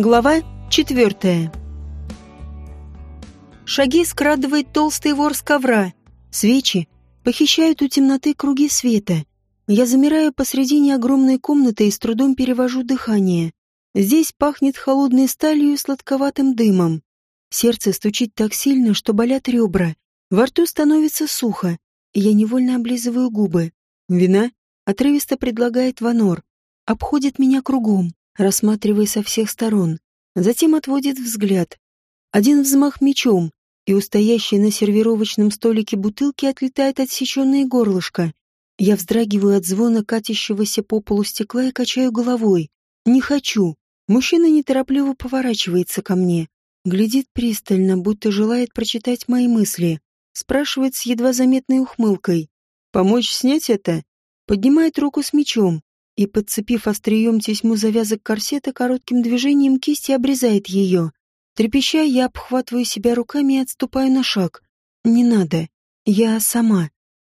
Глава четвертая. Шаги скрадывает толстый вор с ковра. Свечи похищают у темноты круги света. Я замираю посредине огромной комнаты и с трудом перевожу дыхание. Здесь пахнет холодной сталью и сладковатым дымом. Сердце стучит так сильно, что болят ребра. Во рту становится сухо, и я невольно облизываю губы. «Вина?» — отрывисто предлагает Ванор. Обходит меня кругом, рассматривая со всех сторон. Затем отводит взгляд. Один взмах мечом, и у стоящей на сервировочном столике бутылки отлетает отсеченное горлышко. Я вздрагиваю от звона катящегося по полу стекла и качаю головой. Не хочу. Мужчина неторопливо поворачивается ко мне. Глядит пристально, будто желает прочитать мои мысли. Спрашивает с едва заметной ухмылкой. «Помочь снять это?» Поднимает руку с мечом и, подцепив острием тесьму завязок корсета, коротким движением кисти обрезает ее. Трепеща, я обхватываю себя руками и отступаю на шаг. Не надо. Я сама.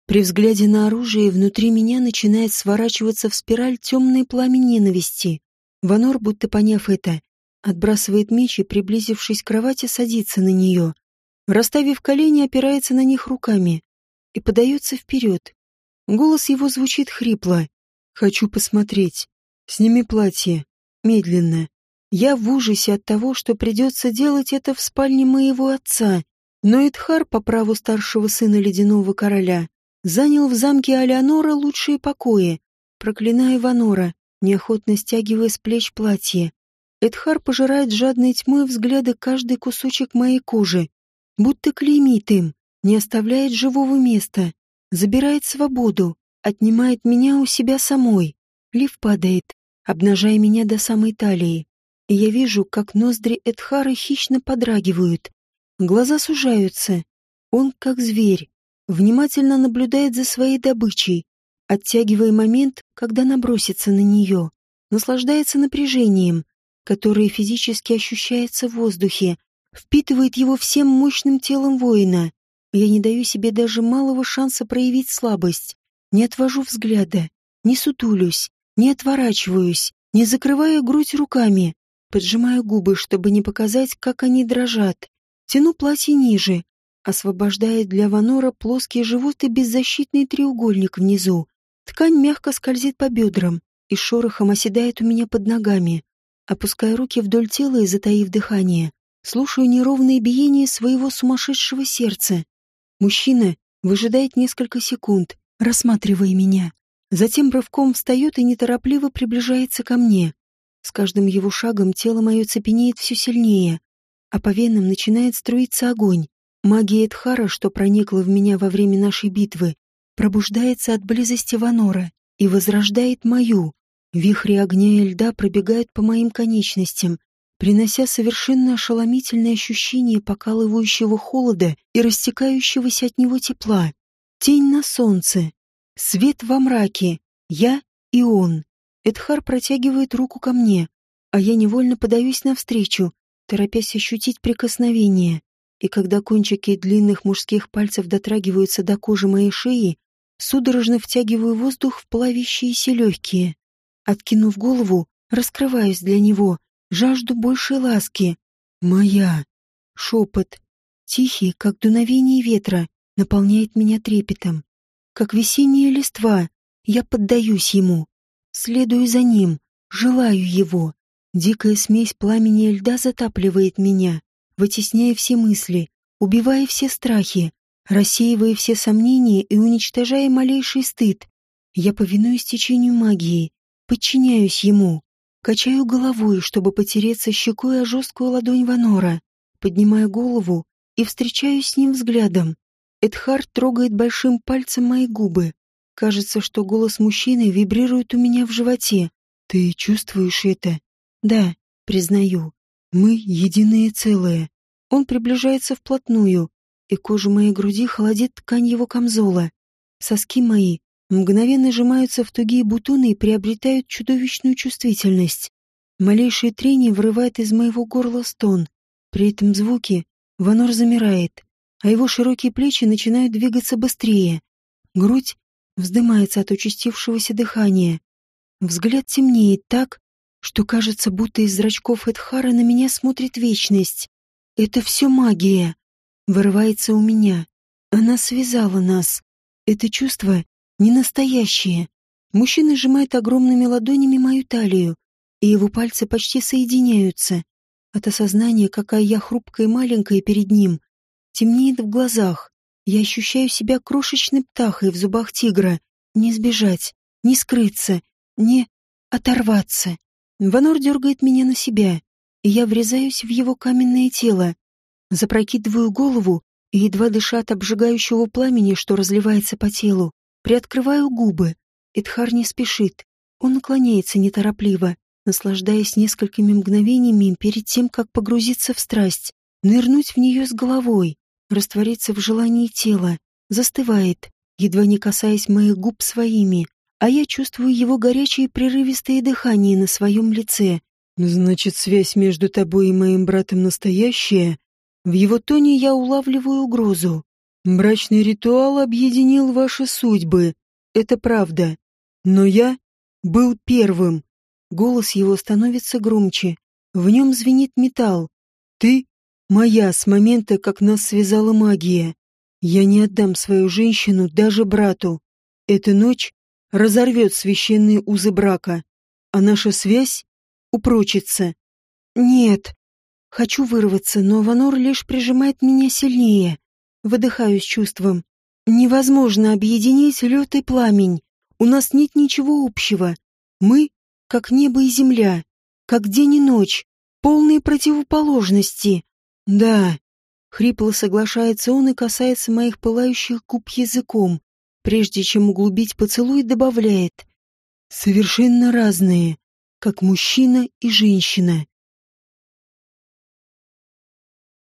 При взгляде на оружие внутри меня начинает сворачиваться в спираль темный пламя ненависти. Ванор, будто поняв это, отбрасывает меч и, приблизившись к кровати, садится на нее. Расставив колени, опирается на них руками и подается вперед. Голос его звучит хрипло. Хочу посмотреть. Сними платье. Медленно. Я в ужасе от того, что придется делать это в спальне моего отца. Но Эдхар, по праву старшего сына ледяного короля, занял в замке Алеонора лучшие покои, проклиная Ванора, неохотно стягивая с плеч платье. Эдхар пожирает жадной тьмой взгляды каждый кусочек моей кожи, будто клеймит им, не оставляет живого места, забирает свободу, отнимает меня у себя самой. Лив падает, обнажая меня до самой талии. И я вижу, как ноздри Эдхара хищно подрагивают. Глаза сужаются. Он, как зверь, внимательно наблюдает за своей добычей, оттягивая момент, когда набросится на нее. Наслаждается напряжением, которое физически ощущается в воздухе, впитывает его всем мощным телом воина. Я не даю себе даже малого шанса проявить слабость. Не отвожу взгляда, не сутулюсь, не отворачиваюсь, не закрывая грудь руками, поджимаю губы, чтобы не показать, как они дрожат. Тяну платье ниже, освобождая для Ванора плоский живот и беззащитный треугольник внизу. Ткань мягко скользит по бедрам и шорохом оседает у меня под ногами. Опуская руки вдоль тела и затаив дыхание, слушаю неровное биение своего сумасшедшего сердца. Мужчина выжидает несколько секунд, рассматривая меня. Затем рывком встает и неторопливо приближается ко мне. С каждым его шагом тело мое цепенеет все сильнее, а по венам начинает струиться огонь. Магия Эдхара, что проникла в меня во время нашей битвы, пробуждается от близости Ванора и возрождает мою. Вихри огня и льда пробегают по моим конечностям, принося совершенно ошеломительное ощущение покалывающего холода и растекающегося от него тепла. Тень на солнце. Свет во мраке. Я и он. Эдхар протягивает руку ко мне, а я невольно подаюсь навстречу, торопясь ощутить прикосновение. И когда кончики длинных мужских пальцев дотрагиваются до кожи моей шеи, судорожно втягиваю воздух в плавящиеся легкие. Откинув голову, раскрываюсь для него, жажду большей ласки. «Моя!» Шепот, тихий, как дуновение ветра, наполняет меня трепетом. Как весенняя листва, я поддаюсь ему, следую за ним, желаю его. Дикая смесь пламени и льда затапливает меня, вытесняя все мысли, убивая все страхи, рассеивая все сомнения и уничтожая малейший стыд. Я повинуюсь течению магии, подчиняюсь ему, качаю головой, чтобы потереться щекой о жесткую ладонь Ванора, поднимаю голову и встречаюсь с ним взглядом. Эдхард трогает большим пальцем мои губы. Кажется, что голос мужчины вибрирует у меня в животе. Ты чувствуешь это? Да, признаю. Мы единое целое. Он приближается вплотную, и кожа моей груди холодит ткань его камзола. Соски мои мгновенно сжимаются в тугие бутоны и приобретают чудовищную чувствительность. Малейшее трение вырывает из моего горла стон. При этом звуке Ванор замирает, а его широкие плечи начинают двигаться быстрее. Грудь вздымается от участившегося дыхания. Взгляд темнеет так, что кажется, будто из зрачков Эдхара на меня смотрит вечность. Это все магия. Вырывается у меня. Она связала нас. Это чувство не настоящее. Мужчина сжимает огромными ладонями мою талию, и его пальцы почти соединяются. От осознания, какая я хрупкая и маленькая перед ним, темнеет в глазах. Я ощущаю себя крошечной птахой в зубах тигра. Не сбежать, не скрыться, не оторваться. Ванор дергает меня на себя, и я врезаюсь в его каменное тело. Запрокидываю голову и, едва дыша от обжигающего пламени, что разливается по телу, приоткрываю губы. Эдхар не спешит. Он наклоняется неторопливо, наслаждаясь несколькими мгновениями перед тем, как погрузиться в страсть, нырнуть в нее с головой, раствориться в желании тела, застывает, едва не касаясь моих губ своими, а я чувствую его горячее прерывистое дыхание на своем лице. «Значит, связь между тобой и моим братом настоящая?» В его тоне я улавливаю угрозу. «Брачный ритуал объединил ваши судьбы. Это правда. Но я был первым. Голос его становится громче. В нем звенит металл. Ты моя с момента, как нас связала магия. Я не отдам свою женщину даже брату. Эта ночь разорвет священные узы брака, а наша связь упрочится. Нет. Хочу вырваться, но Ванор лишь прижимает меня сильнее. Выдыхаю с чувством. Невозможно объединить лед и пламень. У нас нет ничего общего. Мы как небо и земля, как день и ночь, полные противоположности. Да, хрипло соглашается он и касается моих пылающих губ языком, прежде чем углубить поцелуй, добавляет. Совершенно разные, как мужчина и женщина.